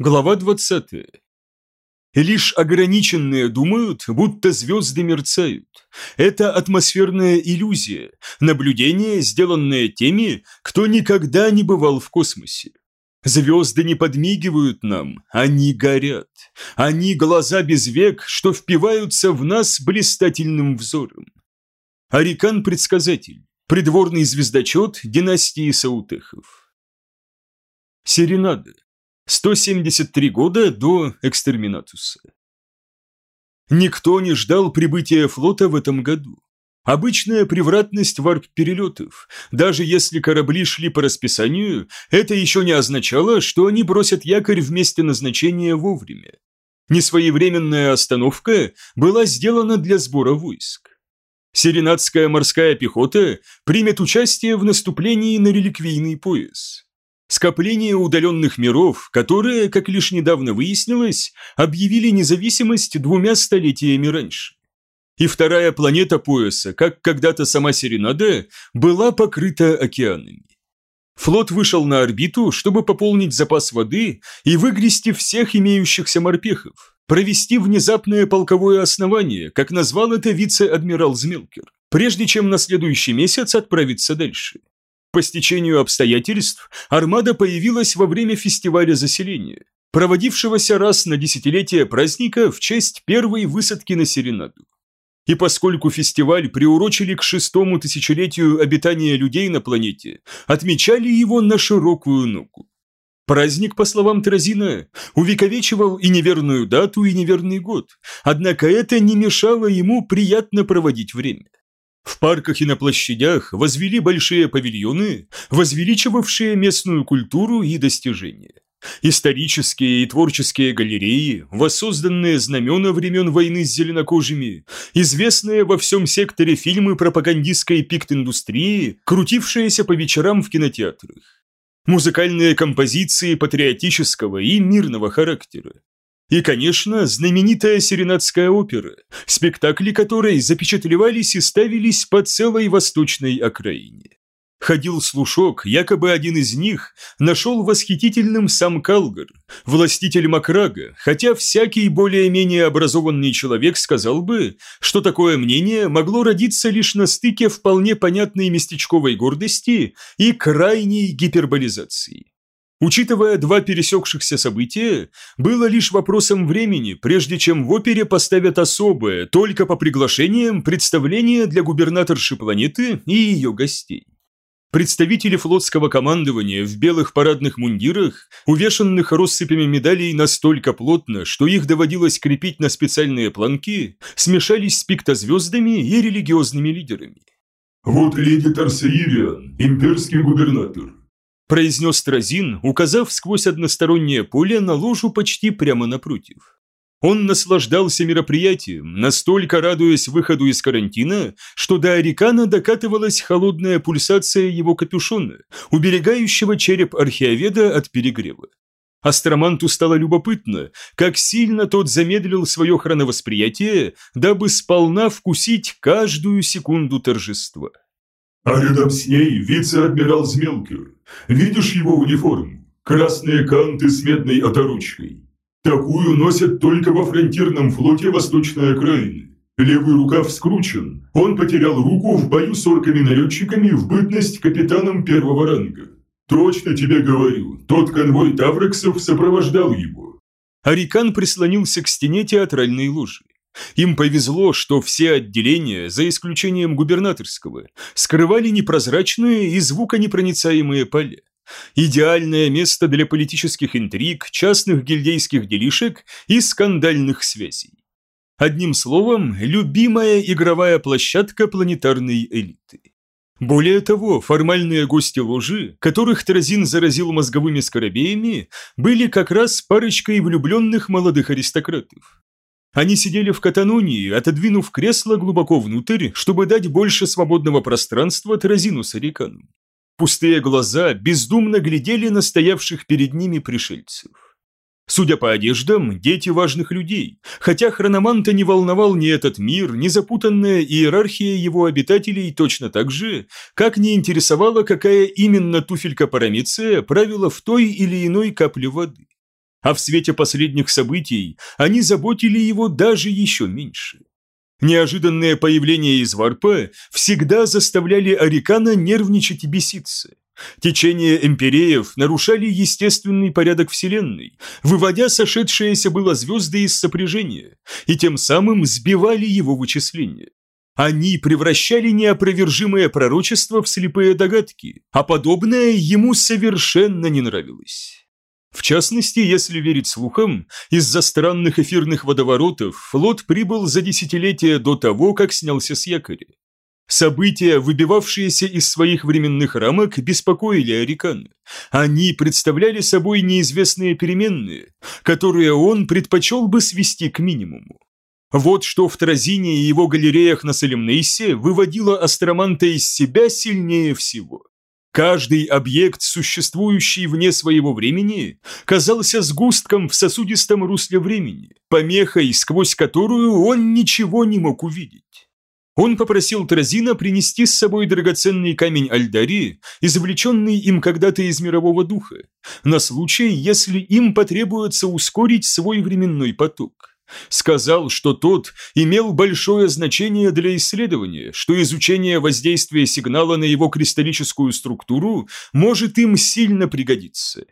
Глава 20. Лишь ограниченные думают, будто звезды мерцают. Это атмосферная иллюзия, наблюдение, сделанное теми, кто никогда не бывал в космосе. Звезды не подмигивают нам, они горят. Они глаза без век, что впиваются в нас блистательным взором. Арикан-предсказатель, придворный звездочет династии Саутехов. Серенада. 173 года до экстерминатуса. Никто не ждал прибытия флота в этом году. Обычная превратность варп-перелетов. Даже если корабли шли по расписанию, это еще не означало, что они бросят якорь в месте назначения вовремя. Несвоевременная остановка была сделана для сбора войск. Серенадская морская пехота примет участие в наступлении на реликвийный пояс. Скопление удаленных миров, которые, как лишь недавно выяснилось, объявили независимость двумя столетиями раньше. И вторая планета пояса, как когда-то сама Серенада, была покрыта океанами. Флот вышел на орбиту, чтобы пополнить запас воды и выгрести всех имеющихся морпехов, провести внезапное полковое основание, как назвал это вице-адмирал Змелкер, прежде чем на следующий месяц отправиться дальше. По стечению обстоятельств армада появилась во время фестиваля заселения, проводившегося раз на десятилетие праздника в честь первой высадки на Серенаду. И поскольку фестиваль приурочили к шестому тысячелетию обитания людей на планете, отмечали его на широкую ногу. Праздник, по словам Тразина, увековечивал и неверную дату, и неверный год, однако это не мешало ему приятно проводить время. В парках и на площадях возвели большие павильоны, возвеличивавшие местную культуру и достижения. Исторические и творческие галереи, воссозданные знамена времен войны с зеленокожими, известные во всем секторе фильмы пропагандистской пикт-индустрии, крутившиеся по вечерам в кинотеатрах. Музыкальные композиции патриотического и мирного характера, и, конечно, знаменитая Серенадская опера, спектакли которой запечатлевались и ставились по целой восточной окраине. Ходил слушок, якобы один из них нашел восхитительным сам Калгар, властитель Макрага, хотя всякий более-менее образованный человек сказал бы, что такое мнение могло родиться лишь на стыке вполне понятной местечковой гордости и крайней гиперболизации. Учитывая два пересекшихся события, было лишь вопросом времени, прежде чем в опере поставят особое, только по приглашениям, представление для губернаторши планеты и ее гостей. Представители флотского командования в белых парадных мундирах, увешанных россыпями медалей настолько плотно, что их доводилось крепить на специальные планки, смешались с пиктозвездами и религиозными лидерами. «Вот леди Тарсаириан, имперский губернатор произнес Тразин, указав сквозь одностороннее поле на ложу почти прямо напротив. Он наслаждался мероприятием, настолько радуясь выходу из карантина, что до Арикана докатывалась холодная пульсация его капюшона, уберегающего череп археоведа от перегрева. Астроманту стало любопытно, как сильно тот замедлил свое хроновосприятие, дабы сполна вкусить каждую секунду торжества. А рядом с ней вице-адмирал Змелкер. Видишь его униформу? Красные канты с медной оторочкой. Такую носят только во фронтирном флоте Восточной окраины. Левый рукав скручен. Он потерял руку в бою с орками-налетчиками в бытность капитаном первого ранга. Точно тебе говорю, тот конвой Таврексов сопровождал его. Арикан прислонился к стене театральной ложи. Им повезло, что все отделения, за исключением губернаторского, скрывали непрозрачные и звуконепроницаемые поля. Идеальное место для политических интриг, частных гильдейских делишек и скандальных связей. Одним словом, любимая игровая площадка планетарной элиты. Более того, формальные гости ложи, которых Тразин заразил мозговыми скоробеями, были как раз парочкой влюбленных молодых аристократов. Они сидели в катанонии, отодвинув кресло глубоко внутрь, чтобы дать больше свободного пространства Тразину с Ариканом. Пустые глаза бездумно глядели на стоявших перед ними пришельцев. Судя по одеждам, дети важных людей, хотя хрономанта не волновал ни этот мир, ни запутанная иерархия его обитателей точно так же, как не интересовала, какая именно туфелька Парамеция правила в той или иной капле воды. А в свете последних событий они заботили его даже еще меньше. Неожиданное появление из варпа всегда заставляли Арикана нервничать и беситься. Течения эмпиреев нарушали естественный порядок Вселенной, выводя сошедшиеся было звезды из сопряжения, и тем самым сбивали его вычисления. Они превращали неопровержимое пророчество в слепые догадки, а подобное ему совершенно не нравилось. В частности, если верить слухам, из-за странных эфирных водоворотов флот прибыл за десятилетия до того, как снялся с якоря. События, выбивавшиеся из своих временных рамок, беспокоили Арикана. Они представляли собой неизвестные переменные, которые он предпочел бы свести к минимуму. Вот что в Тразине и его галереях на Салемнейсе выводило астроманта из себя сильнее всего. Каждый объект, существующий вне своего времени, казался сгустком в сосудистом русле времени, помехой, сквозь которую он ничего не мог увидеть. Он попросил Тразина принести с собой драгоценный камень Альдари, извлеченный им когда-то из мирового духа, на случай, если им потребуется ускорить свой временной поток. Сказал, что тот имел большое значение для исследования, что изучение воздействия сигнала на его кристаллическую структуру может им сильно пригодиться.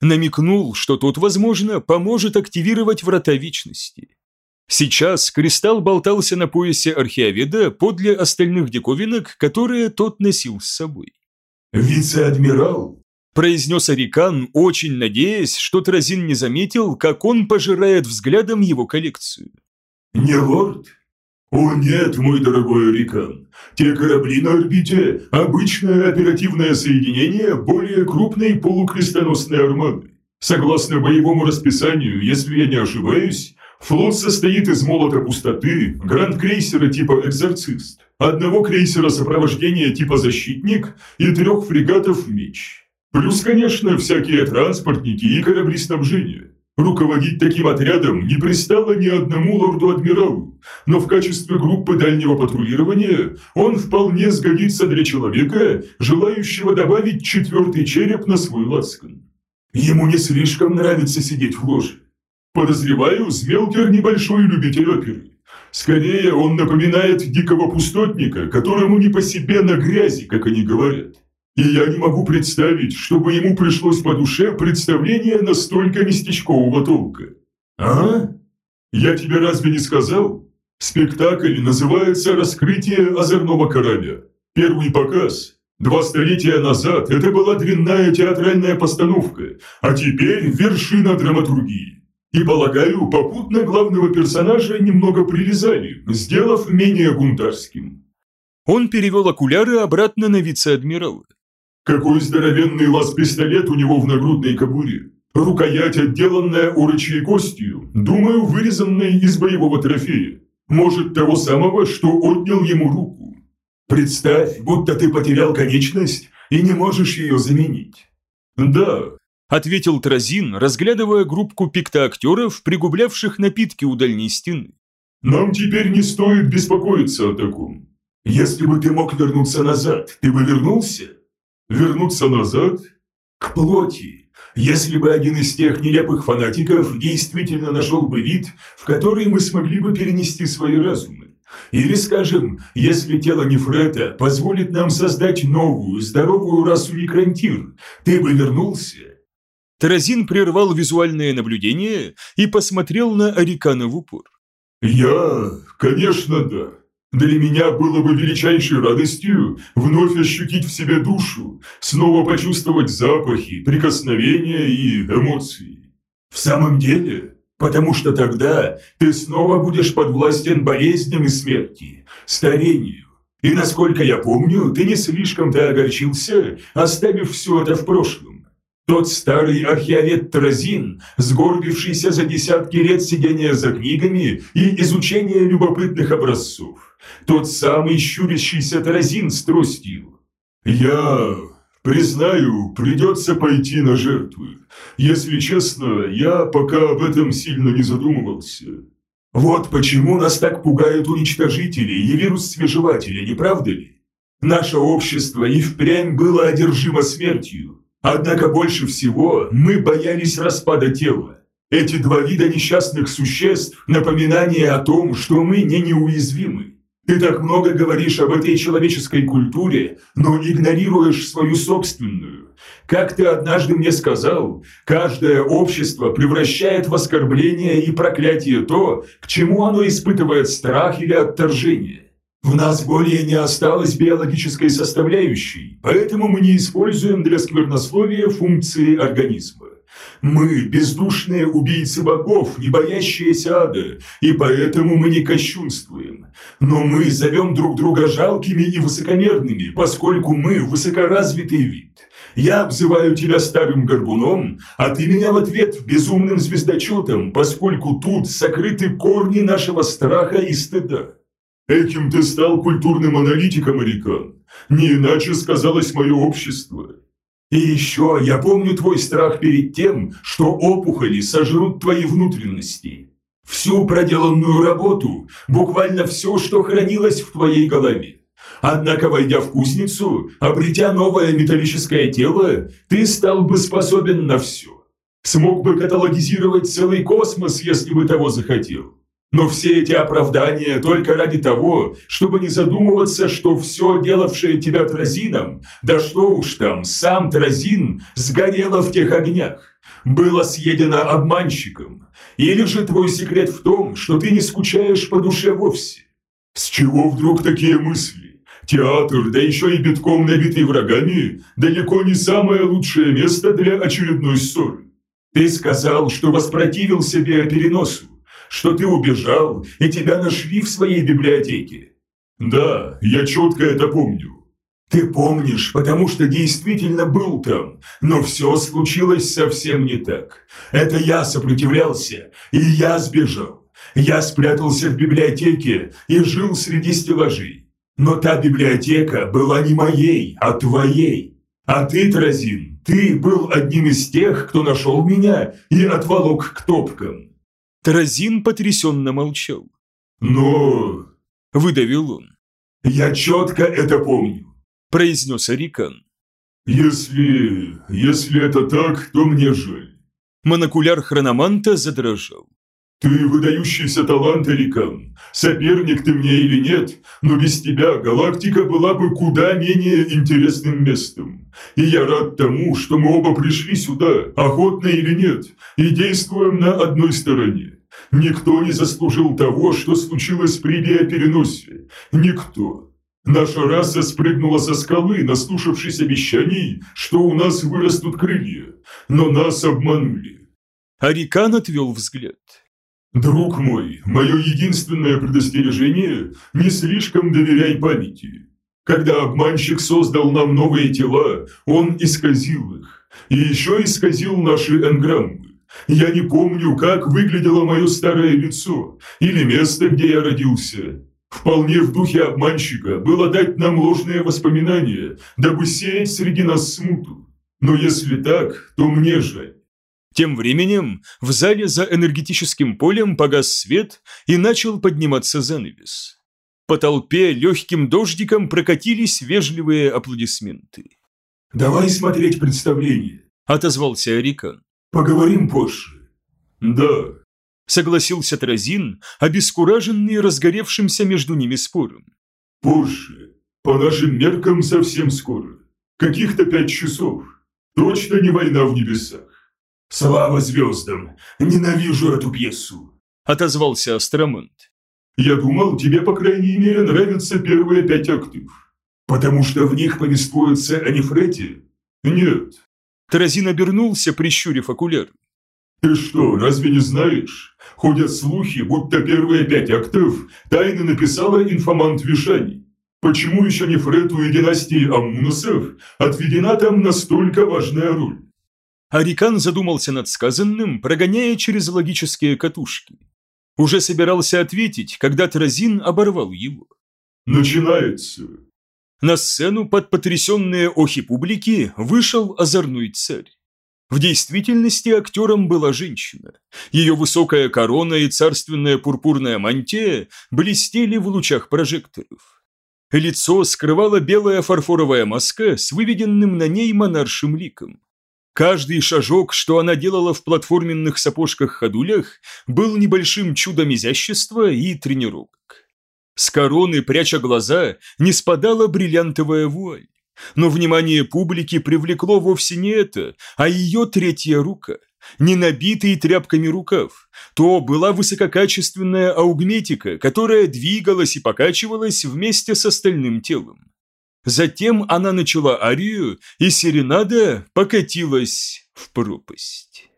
Намекнул, что тот, возможно, поможет активировать врата вечности. Сейчас кристалл болтался на поясе археоведа подле остальных диковинок, которые тот носил с собой. «Вице-адмирал!» – произнес Арикан, очень надеясь, что Тразин не заметил, как он пожирает взглядом его коллекцию. «Не лорд?» «О нет, мой дорогой Арикан, те корабли на орбите – обычное оперативное соединение более крупной полукрестоносной армады. Согласно боевому расписанию, если я не ошибаюсь, Флот состоит из молота пустоты, гранд-крейсера типа «Экзорцист», одного крейсера сопровождения типа «Защитник» и трех фрегатов «Меч». Плюс, конечно, всякие транспортники и корабли снабжения. Руководить таким отрядом не пристало ни одному лорду-адмиралу, но в качестве группы дальнего патрулирования он вполне сгодится для человека, желающего добавить четвертый череп на свой ласкан. Ему не слишком нравится сидеть в ложе. Подозреваю, Смелкер небольшой любитель оперы. Скорее, он напоминает дикого пустотника, которому не по себе на грязи, как они говорят. И я не могу представить, чтобы ему пришлось по душе представление настолько местечкового толка. А? Я тебе разве не сказал? Спектакль называется «Раскрытие озорного короля». Первый показ. Два столетия назад это была дрянная театральная постановка, а теперь вершина драматургии. И, полагаю, попутно главного персонажа немного прилизали, сделав менее гунтарским. Он перевел окуляры обратно на вице-адмирала. Какой здоровенный лаз-пистолет у него в нагрудной кобуре. Рукоять, отделанная урочьей костью, думаю, вырезанной из боевого трофея. Может, того самого, что отнял ему руку. Представь, будто ты потерял конечность и не можешь ее заменить. Да, ответил Тразин, разглядывая группку пиктоактеров, пригублявших напитки у дальней стены. «Нам теперь не стоит беспокоиться о таком. Если бы ты мог вернуться назад, ты бы вернулся? Вернуться назад? К плоти. Если бы один из тех нелепых фанатиков действительно нашел бы вид, в который мы смогли бы перенести свои разумы. Или, скажем, если тело Нефрета позволит нам создать новую, здоровую расу Некрантир, ты бы вернулся?» Таразин прервал визуальное наблюдение и посмотрел на Арикана в упор. «Я, конечно, да. Для меня было бы величайшей радостью вновь ощутить в себе душу, снова почувствовать запахи, прикосновения и эмоции. В самом деле, потому что тогда ты снова будешь подвластен болезням и смерти, старению. И насколько я помню, ты не слишком-то огорчился, оставив все это в прошлом. Тот старый археовед Тразин, сгорбившийся за десятки лет сидения за книгами и изучения любопытных образцов. Тот самый щурящийся Тразин с тростью. Я, признаю, придется пойти на жертвы. Если честно, я пока об этом сильно не задумывался. Вот почему нас так пугают уничтожители и вирус-свежеватели, не правда ли? Наше общество и впрямь было одержимо смертью. Однако больше всего мы боялись распада тела. Эти два вида несчастных существ – напоминание о том, что мы не неуязвимы. Ты так много говоришь об этой человеческой культуре, но игнорируешь свою собственную. Как ты однажды мне сказал, каждое общество превращает в оскорбление и проклятие то, к чему оно испытывает страх или отторжение. В нас более не осталось биологической составляющей, поэтому мы не используем для сквернословия функции организма. Мы – бездушные убийцы богов, не боящиеся ада, и поэтому мы не кощунствуем. Но мы зовем друг друга жалкими и высокомерными, поскольку мы – высокоразвитый вид. Я обзываю тебя старым горбуном, а ты меня в ответ безумным звездочетом, поскольку тут сокрыты корни нашего страха и стыда. Этим ты стал культурным аналитиком, Арикан. Не иначе сказалось мое общество. И еще я помню твой страх перед тем, что опухоли сожрут твои внутренности. Всю проделанную работу, буквально все, что хранилось в твоей голове. Однако, войдя в кузницу, обретя новое металлическое тело, ты стал бы способен на все. Смог бы каталогизировать целый космос, если бы того захотел. Но все эти оправдания только ради того, чтобы не задумываться, что все, делавшее тебя Тразином, да что уж там, сам Тразин, сгорело в тех огнях, было съедено обманщиком. Или же твой секрет в том, что ты не скучаешь по душе вовсе? С чего вдруг такие мысли? Театр, да еще и битком набитый врагами, далеко не самое лучшее место для очередной ссоры. Ты сказал, что воспротивился биопереносу что ты убежал, и тебя нашли в своей библиотеке. Да, я четко это помню. Ты помнишь, потому что действительно был там, но все случилось совсем не так. Это я сопротивлялся, и я сбежал. Я спрятался в библиотеке и жил среди стеллажей. Но та библиотека была не моей, а твоей. А ты, Тразин, ты был одним из тех, кто нашел меня и отволок к топкам. Таразин потрясенно молчал. «Но...» – выдавил он. «Я четко это помню», – произнес Арикан. «Если... если это так, то мне жаль». Монокуляр хрономанта задрожал. «Ты выдающийся талант, Арикан. Соперник ты мне или нет, но без тебя галактика была бы куда менее интересным местом. И я рад тому, что мы оба пришли сюда, охотно или нет, и действуем на одной стороне. Никто не заслужил того, что случилось при биопереносе. Никто. Наша раса спрыгнула со скалы, наслушавшись обещаний, что у нас вырастут крылья. Но нас обманули. Арикан отвел взгляд. «Друг мой, мое единственное предостережение – не слишком доверяй памяти. Когда обманщик создал нам новые тела, он исказил их. И еще исказил наши энграммы. Я не помню, как выглядело мое старое лицо или место, где я родился. Вполне в духе обманщика было дать нам ложные воспоминания, дабы сеять среди нас смуту. Но если так, то мне жаль. Тем временем в зале за энергетическим полем погас свет и начал подниматься занавес. По толпе легким дождиком прокатились вежливые аплодисменты. «Давай смотреть представление», – отозвался Арикан. Поговорим позже. Да. Согласился Тразин, обескураженный разгоревшимся между ними спором. Позже. По нашим меркам совсем скоро. Каких-то пять часов. Точно не война в небесах. Слава звездам! Ненавижу эту пьесу. Отозвался Астромонт. Я думал, тебе, по крайней мере, нравятся первые пять актив. Потому что в них повествуется о Нефрете? Нет, Таразин обернулся, прищурив окуляр. «Ты что, разве не знаешь? Ходят слухи, будто первые пять актов тайно написала информант Вишани. Почему еще не Фрету и династии Аммунусов отведена там настолько важная роль?» Арикан задумался над сказанным, прогоняя через логические катушки. Уже собирался ответить, когда Таразин оборвал его. «Начинается. На сцену под потрясенные охи публики вышел озорной царь. В действительности актером была женщина. Ее высокая корона и царственная пурпурная мантия блестели в лучах прожекторов. Лицо скрывала белая фарфоровая маска с выведенным на ней монаршим ликом. Каждый шажок, что она делала в платформенных сапожках-ходулях, был небольшим чудом изящества и тренировок. С короны, пряча глаза, не спадала бриллиантовая вуаль. Но внимание публики привлекло вовсе не это, а ее третья рука, не набитый тряпками рукав. То была высококачественная аугметика, которая двигалась и покачивалась вместе с остальным телом. Затем она начала арию, и серенада покатилась в пропасть.